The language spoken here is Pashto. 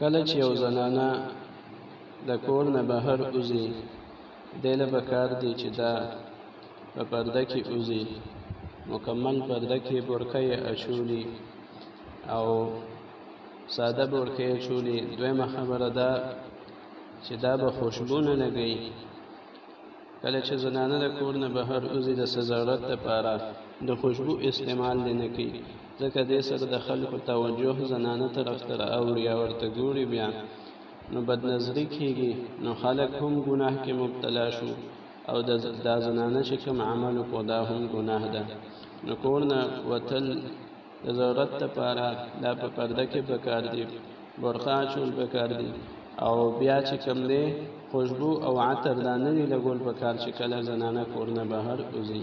کله چې یو زنانه د کور نه بهر وځي دی له به کار دی چې دا په پرده کې وځي مکمل پرده کې برکه یې اچولي او ساده برکه یې اچولي دویمه خبره ده چې دا به خوشبو نه لګوي کله چې زنانه د کور نه بهر وځي د سزارت لپاره د خوشبو استعمال دی نه کوي ځکه دې سره د خلکو توجه زنانه طرف ته راوړي او ورته ګوري بیا نو بدنظري کېږي نو خلک هم ګناه کې مبتلا شو او دا زنانه چې کوم عمل وکړو دا هم ګناه ده نو کور نه وتل د ضرورت لپاره دا په پرده کې پکار دي برقه اچول پکار دي او بیا چې کوم دی خوشبو او عطر دا نه وي لګول پکار چې کله زنانه کور نه بهر وځي